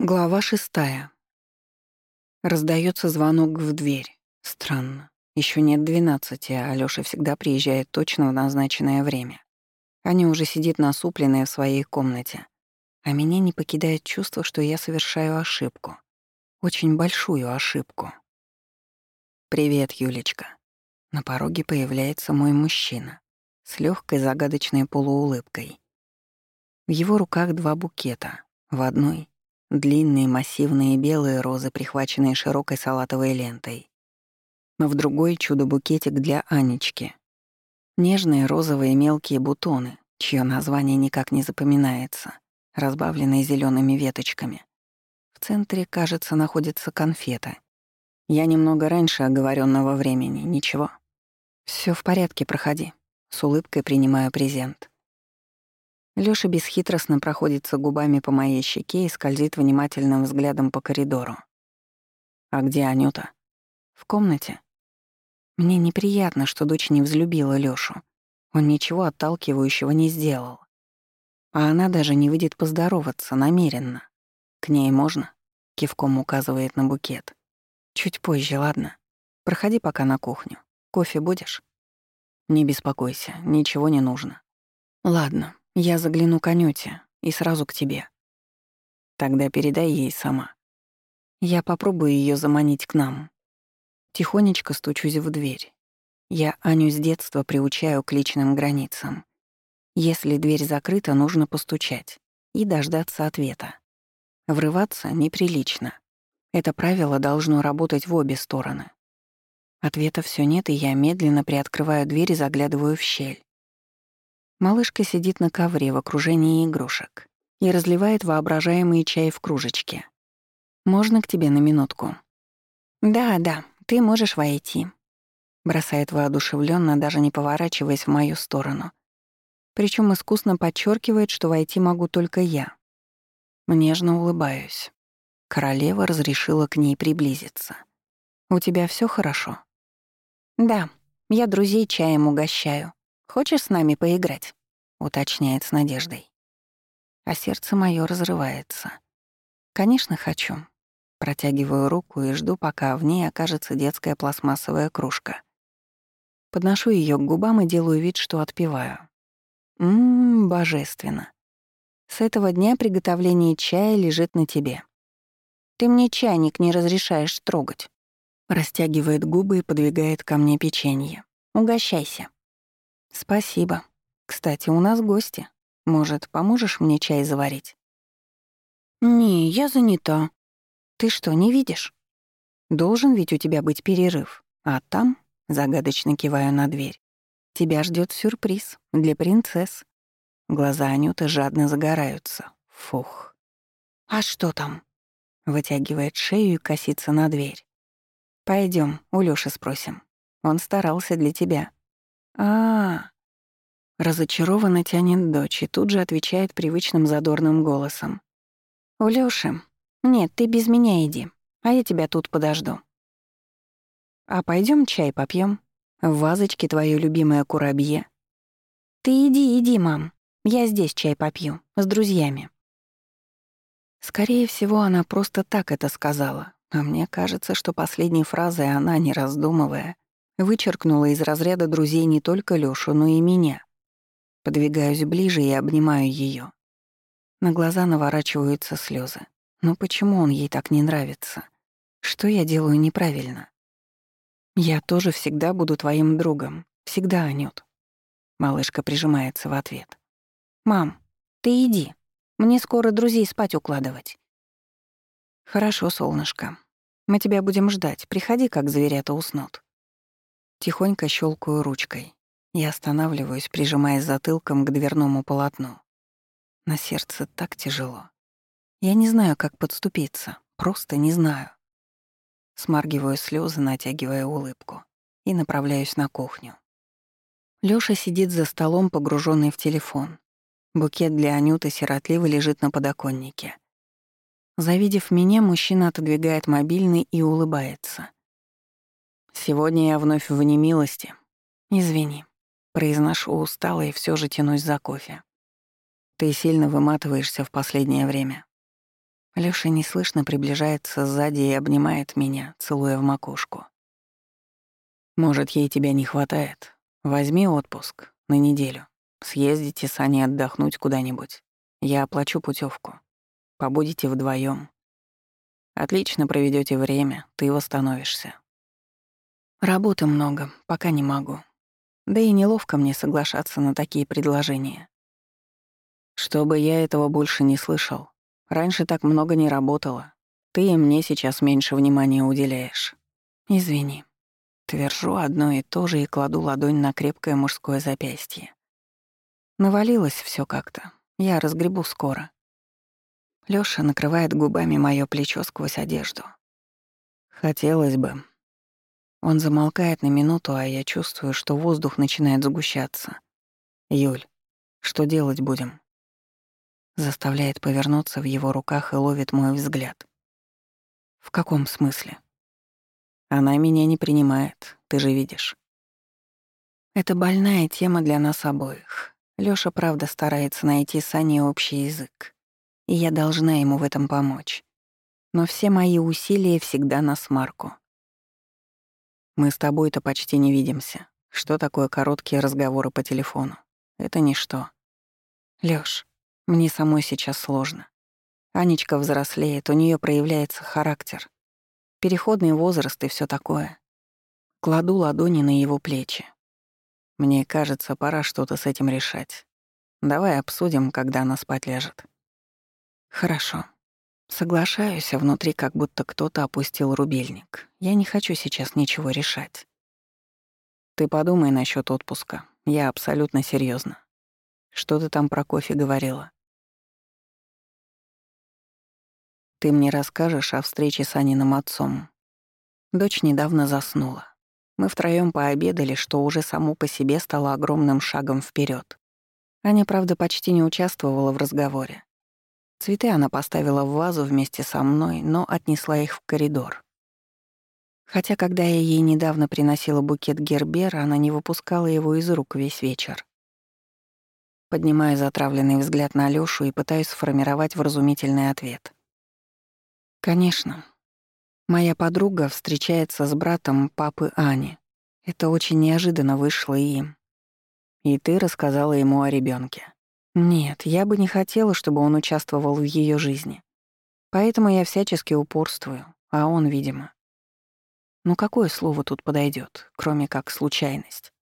Глава шестая. Раздается звонок в дверь. Странно. Еще нет двенадцати, а Лёша всегда приезжает точно в назначенное время. Аня уже сидит насупленная в своей комнате. А меня не покидает чувство, что я совершаю ошибку. Очень большую ошибку. «Привет, Юлечка». На пороге появляется мой мужчина с легкой загадочной полуулыбкой. В его руках два букета. В одной Длинные массивные белые розы, прихваченные широкой салатовой лентой. В другой — чудо-букетик для Анечки. Нежные розовые мелкие бутоны, чье название никак не запоминается, разбавленные зелеными веточками. В центре, кажется, находится конфета. Я немного раньше оговоренного времени, ничего. Все в порядке, проходи. С улыбкой принимаю презент. Лёша бесхитростно проходится губами по моей щеке и скользит внимательным взглядом по коридору. «А где Анюта?» «В комнате». Мне неприятно, что дочь не взлюбила Лёшу. Он ничего отталкивающего не сделал. А она даже не выйдет поздороваться намеренно. «К ней можно?» — кивком указывает на букет. «Чуть позже, ладно? Проходи пока на кухню. Кофе будешь?» «Не беспокойся, ничего не нужно». «Ладно, я загляну к Анюте и сразу к тебе. Тогда передай ей сама. Я попробую ее заманить к нам. Тихонечко стучусь в дверь. Я Аню с детства приучаю к личным границам. Если дверь закрыта, нужно постучать и дождаться ответа. Врываться неприлично. Это правило должно работать в обе стороны. Ответа все нет, и я медленно приоткрываю дверь и заглядываю в щель. Малышка сидит на ковре в окружении игрушек и разливает воображаемый чай в кружечке. «Можно к тебе на минутку?» «Да, да, ты можешь войти», — бросает воодушевленно, даже не поворачиваясь в мою сторону. Причем искусно подчеркивает, что войти могу только я. Нежно улыбаюсь. Королева разрешила к ней приблизиться. «У тебя все хорошо?» «Да, я друзей чаем угощаю», «Хочешь с нами поиграть?» — уточняет с надеждой. А сердце мое разрывается. «Конечно, хочу». Протягиваю руку и жду, пока в ней окажется детская пластмассовая кружка. Подношу ее к губам и делаю вид, что отпиваю. Ммм, божественно. С этого дня приготовление чая лежит на тебе. Ты мне чайник не разрешаешь трогать. Растягивает губы и подвигает ко мне печенье. Угощайся. «Спасибо. Кстати, у нас гости. Может, поможешь мне чай заварить?» «Не, я занята. Ты что, не видишь? Должен ведь у тебя быть перерыв. А там, загадочно киваю на дверь, тебя ждет сюрприз для принцесс». Глаза Анюты жадно загораются. Фух. «А что там?» Вытягивает шею и косится на дверь. Пойдем, у Лёши спросим. Он старался для тебя а, Разочарованно тянет дочь и тут же отвечает привычным задорным голосом. «У Лёши? Нет, ты без меня иди, а я тебя тут подожду». «А пойдем чай попьем? В вазочке твое любимое курабье». «Ты иди, иди, мам. Я здесь чай попью, с друзьями». Скорее всего, она просто так это сказала, а мне кажется, что последней фразой она, не раздумывая, Вычеркнула из разряда друзей не только Лёшу, но и меня. Подвигаюсь ближе и обнимаю её. На глаза наворачиваются слёзы. Но почему он ей так не нравится? Что я делаю неправильно? Я тоже всегда буду твоим другом. Всегда, Анют. Малышка прижимается в ответ. «Мам, ты иди. Мне скоро друзей спать укладывать». «Хорошо, солнышко. Мы тебя будем ждать. Приходи, как зверята уснут». Тихонько щелкаю ручкой и останавливаюсь, прижимаясь затылком к дверному полотну. На сердце так тяжело. Я не знаю, как подступиться, просто не знаю. Смаргиваю слезы, натягивая улыбку, и направляюсь на кухню. Лёша сидит за столом, погруженный в телефон. Букет для Анюты сиротливо лежит на подоконнике. Завидев меня, мужчина отодвигает мобильный и улыбается. Сегодня я вновь в немилости. Извини. Произношу устало и все же тянусь за кофе. Ты сильно выматываешься в последнее время. Лёша неслышно приближается сзади и обнимает меня, целуя в макушку. «Может, ей тебя не хватает? Возьми отпуск на неделю. Съездите с Аней отдохнуть куда-нибудь. Я оплачу путевку. Побудете вдвоем. Отлично проведете время, ты восстановишься. Работы много, пока не могу. Да и неловко мне соглашаться на такие предложения. Чтобы я этого больше не слышал. Раньше так много не работала. Ты и мне сейчас меньше внимания уделяешь. Извини. Твержу одно и то же и кладу ладонь на крепкое мужское запястье. Навалилось все как-то. Я разгребу скоро. Лёша накрывает губами моё плечо сквозь одежду. Хотелось бы. Он замолкает на минуту, а я чувствую, что воздух начинает сгущаться. Юль, что делать будем? Заставляет повернуться в его руках и ловит мой взгляд. В каком смысле? Она меня не принимает, ты же видишь. Это больная тема для нас обоих. Лёша правда старается найти с Аней общий язык и я должна ему в этом помочь. Но все мои усилия всегда на смарку. Мы с тобой-то почти не видимся. Что такое короткие разговоры по телефону? Это ничто. Лёш, мне самой сейчас сложно. Анечка взрослеет, у неё проявляется характер. Переходный возраст и всё такое. Кладу ладони на его плечи. Мне кажется, пора что-то с этим решать. Давай обсудим, когда она спать ляжет. Хорошо. Соглашаюсь, а внутри как будто кто-то опустил рубильник. Я не хочу сейчас ничего решать. Ты подумай насчет отпуска. Я абсолютно серьезно. Что ты там про кофе говорила? Ты мне расскажешь о встрече с Аниным отцом. Дочь недавно заснула. Мы втроём пообедали, что уже само по себе стало огромным шагом вперед. Аня, правда, почти не участвовала в разговоре. Цветы она поставила в вазу вместе со мной, но отнесла их в коридор. Хотя, когда я ей недавно приносила букет гербера, она не выпускала его из рук весь вечер. Поднимаю затравленный взгляд на Лёшу и пытаюсь сформировать вразумительный ответ. Конечно. Моя подруга встречается с братом папы Ани. Это очень неожиданно вышло им. И ты рассказала ему о ребенке. Нет, я бы не хотела, чтобы он участвовал в ее жизни. Поэтому я всячески упорствую, а он, видимо. Ну какое слово тут подойдет, кроме как случайность?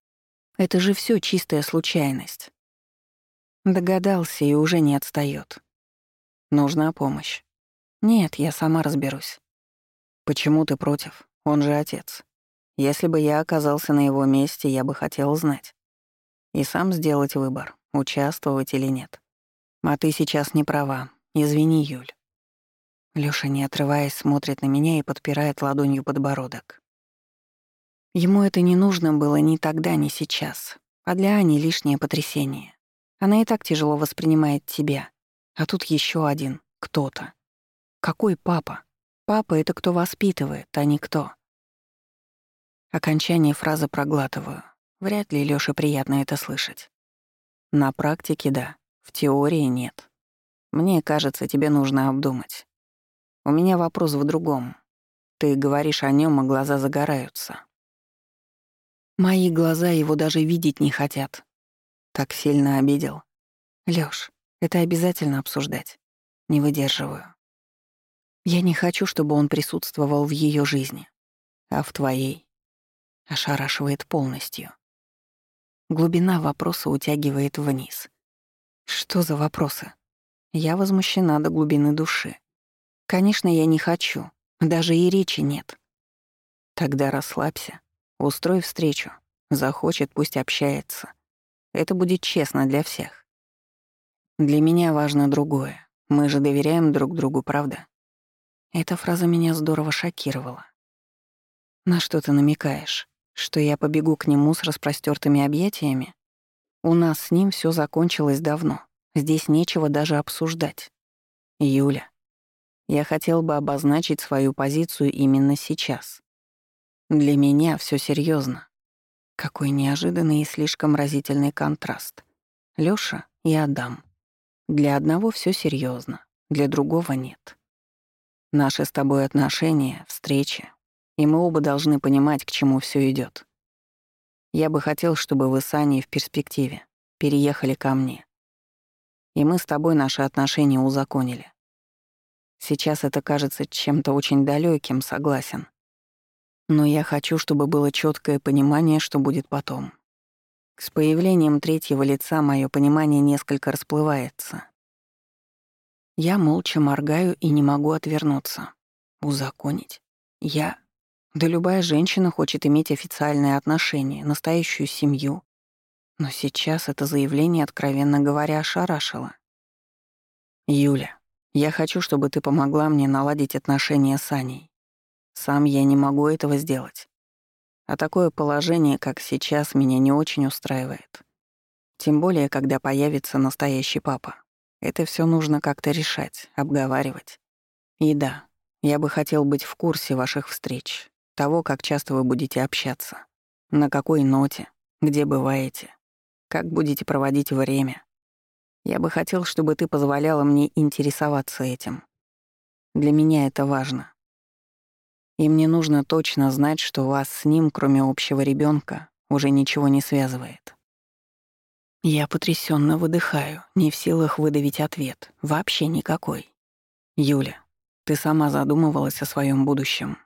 Это же все чистая случайность. Догадался и уже не отстает. Нужна помощь. Нет, я сама разберусь. Почему ты против? Он же отец. Если бы я оказался на его месте, я бы хотел знать. И сам сделать выбор, участвовать или нет. А ты сейчас не права. Извини, Юль. Лёша, не отрываясь, смотрит на меня и подпирает ладонью подбородок. Ему это не нужно было ни тогда, ни сейчас. А для Ани лишнее потрясение. Она и так тяжело воспринимает тебя. А тут еще один кто-то. Какой папа? Папа — это кто воспитывает, а не кто. Окончание фразы проглатываю. Вряд ли Лёше приятно это слышать. На практике — да, в теории — нет. Мне кажется, тебе нужно обдумать. У меня вопрос в другом. Ты говоришь о нем, а глаза загораются. Мои глаза его даже видеть не хотят. Так сильно обидел. Лёш, это обязательно обсуждать. Не выдерживаю. Я не хочу, чтобы он присутствовал в ее жизни. А в твоей ошарашивает полностью. Глубина вопроса утягивает вниз. Что за вопросы? Я возмущена до глубины души. Конечно, я не хочу. Даже и речи нет. Тогда расслабься. Устрой встречу. Захочет, пусть общается. Это будет честно для всех. Для меня важно другое. Мы же доверяем друг другу, правда? Эта фраза меня здорово шокировала. На что ты намекаешь? Что я побегу к нему с распростертыми объятиями? У нас с ним все закончилось давно. Здесь нечего даже обсуждать. Юля, я хотел бы обозначить свою позицию именно сейчас. Для меня все серьезно. Какой неожиданный и слишком разительный контраст. Лёша и Адам. Для одного все серьезно, для другого нет. Наши с тобой отношения, встречи, и мы оба должны понимать, к чему все идет. Я бы хотел, чтобы вы с Аней в перспективе переехали ко мне. И мы с тобой наши отношения узаконили. Сейчас это кажется чем-то очень далеким, согласен. Но я хочу, чтобы было четкое понимание, что будет потом. С появлением третьего лица мое понимание несколько расплывается. Я молча моргаю и не могу отвернуться. Узаконить? Я... Да любая женщина хочет иметь официальные отношения, настоящую семью. Но сейчас это заявление, откровенно говоря, ошарашило. «Юля, я хочу, чтобы ты помогла мне наладить отношения с Аней. Сам я не могу этого сделать. А такое положение, как сейчас, меня не очень устраивает. Тем более, когда появится настоящий папа. Это все нужно как-то решать, обговаривать. И да, я бы хотел быть в курсе ваших встреч, того, как часто вы будете общаться, на какой ноте, где бываете, как будете проводить время. Я бы хотел, чтобы ты позволяла мне интересоваться этим. Для меня это важно. И мне нужно точно знать, что вас с ним, кроме общего ребенка, уже ничего не связывает. Я потрясенно выдыхаю, не в силах выдавить ответ. Вообще никакой. Юля, ты сама задумывалась о своем будущем.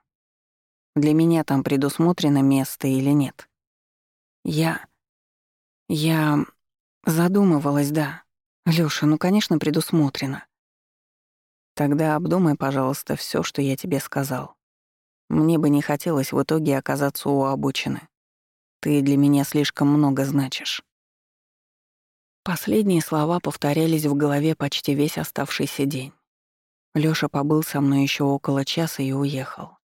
Для меня там предусмотрено место или нет? Я... Я... Задумывалась, да. Лёша, ну, конечно, предусмотрено. Тогда обдумай, пожалуйста, все, что я тебе сказал. Мне бы не хотелось в итоге оказаться у обочины. Ты для меня слишком много значишь. Последние слова повторялись в голове почти весь оставшийся день. Лёша побыл со мной еще около часа и уехал.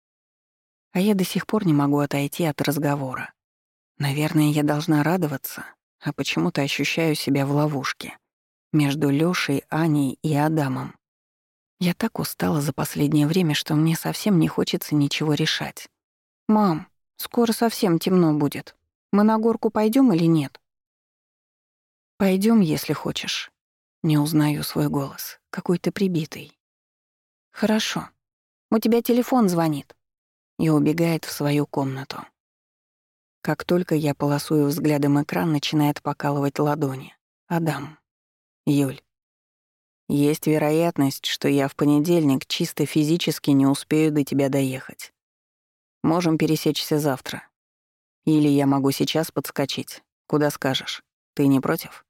А я до сих пор не могу отойти от разговора. Наверное, я должна радоваться, а почему-то ощущаю себя в ловушке между Лёшей, Аней и Адамом. Я так устала за последнее время, что мне совсем не хочется ничего решать. «Мам, скоро совсем темно будет. Мы на горку пойдем или нет?» Пойдем, если хочешь». Не узнаю свой голос, какой-то прибитый. «Хорошо. У тебя телефон звонит». И убегает в свою комнату. Как только я полосую взглядом экран, начинает покалывать ладони. Адам. Юль. Есть вероятность, что я в понедельник чисто физически не успею до тебя доехать. Можем пересечься завтра. Или я могу сейчас подскочить. Куда скажешь. Ты не против?